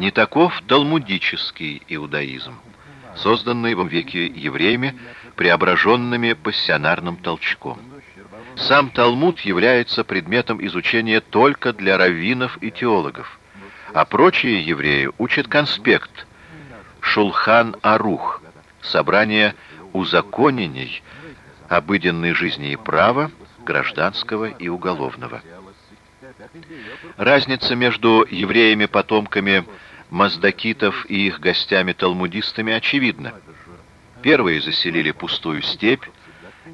Не таков талмудический иудаизм, созданный в веке евреями, преображенными пассионарным толчком. Сам Талмуд является предметом изучения только для раввинов и теологов, а прочие евреи учат конспект Шулхан Арух, собрание узаконений обыденной жизни и права, гражданского и уголовного. Разница между евреями-потомками маздакитов и их гостями-талмудистами очевидна. Первые заселили пустую степь,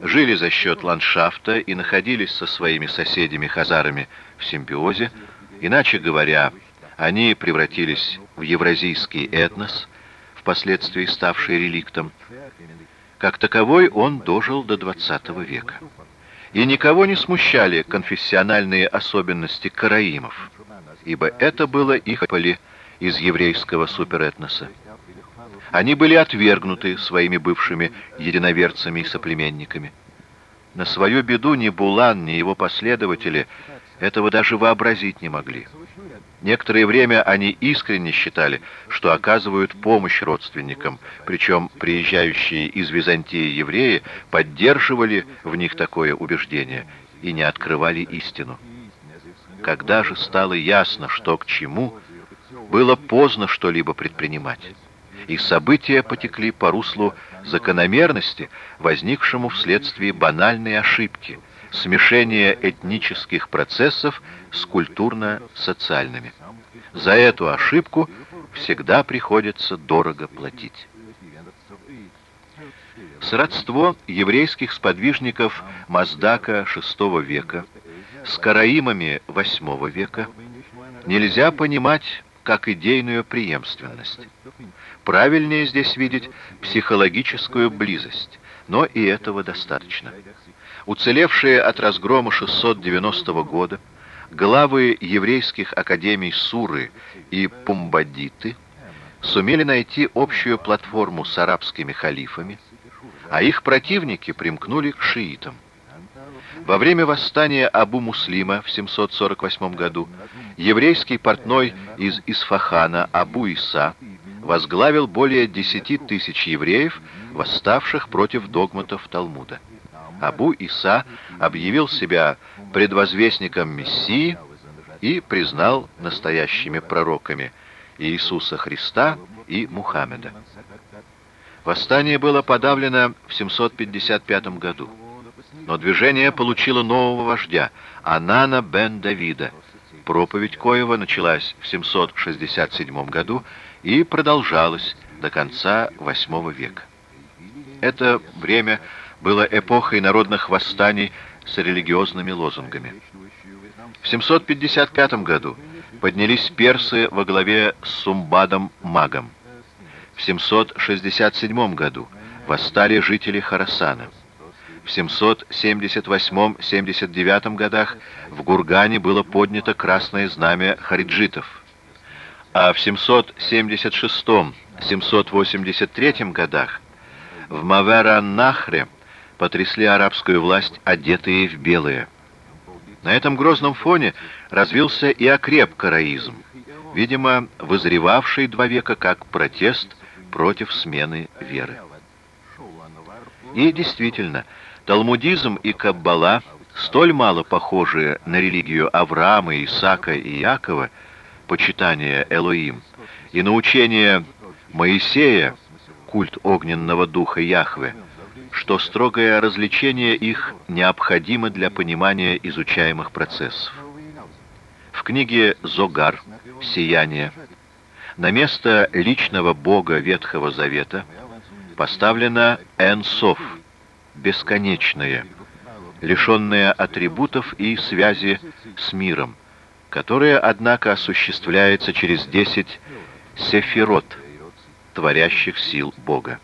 жили за счет ландшафта и находились со своими соседями-хазарами в симбиозе, иначе говоря, они превратились в евразийский этнос, впоследствии ставший реликтом. Как таковой он дожил до XX века. И никого не смущали конфессиональные особенности караимов, ибо это было их поли из еврейского суперэтноса. Они были отвергнуты своими бывшими единоверцами и соплеменниками. На свою беду ни Булан, ни его последователи этого даже вообразить не могли. Некоторое время они искренне считали, что оказывают помощь родственникам, причем приезжающие из Византии евреи поддерживали в них такое убеждение и не открывали истину. Когда же стало ясно, что к чему, было поздно что-либо предпринимать, и события потекли по руслу закономерности, возникшему вследствие банальной ошибки, смешения этнических процессов с культурно-социальными. За эту ошибку всегда приходится дорого платить. Сродство еврейских сподвижников Маздака VI века с караимами VIII века нельзя понимать как идейную преемственность. Правильнее здесь видеть психологическую близость, но и этого достаточно. Уцелевшие от разгрома 690 года главы еврейских академий Суры и Пумбадиты сумели найти общую платформу с арабскими халифами, а их противники примкнули к шиитам. Во время восстания Абу Муслима в 748 году еврейский портной из Исфахана Абу Иса возглавил более 10 тысяч евреев, восставших против догматов Талмуда. Абу Иса объявил себя предвозвестником Мессии и признал настоящими пророками Иисуса Христа и Мухаммеда. Восстание было подавлено в 755 году. Но движение получило нового вождя, Анана бен Давида. Проповедь Коева началась в 767 году и продолжалась до конца VIII века. Это время было эпохой народных восстаний с религиозными лозунгами. В 755 году поднялись персы во главе с Сумбадом Магом. В 767 году восстали жители Харасана. В 778-79 годах в Гургане было поднято красное знамя хариджитов, а в 776-783 годах в Мавера-Нахре потрясли арабскую власть, одетые в белые. На этом грозном фоне развился и окреп караизм, видимо, вызревавший два века как протест против смены веры. И действительно, Талмудизм и Каббала, столь мало похожие на религию Авраама, Исаака и Якова, почитание Элоим, и на учение Моисея, культ огненного духа Яхве, что строгое развлечение их необходимо для понимания изучаемых процессов. В книге «Зогар. Сияние» на место личного бога Ветхого Завета поставлено Энсов – бесконечное, лишенное атрибутов и связи с миром, которое, однако, осуществляется через десять сефирот, творящих сил Бога.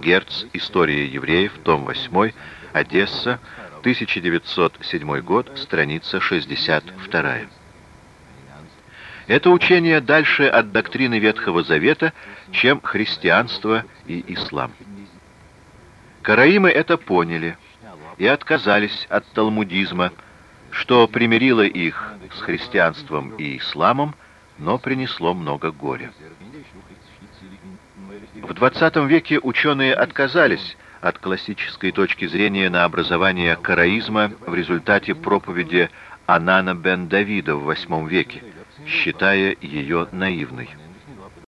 Герц. История евреев. Том 8. Одесса. 1907 год. Страница 62. Это учение дальше от доктрины Ветхого Завета, чем христианство и ислам. Караимы это поняли и отказались от талмудизма, что примирило их с христианством и исламом но принесло много горя. В XX веке ученые отказались от классической точки зрения на образование караизма в результате проповеди Анана бен Давида в VIII веке, считая ее наивной.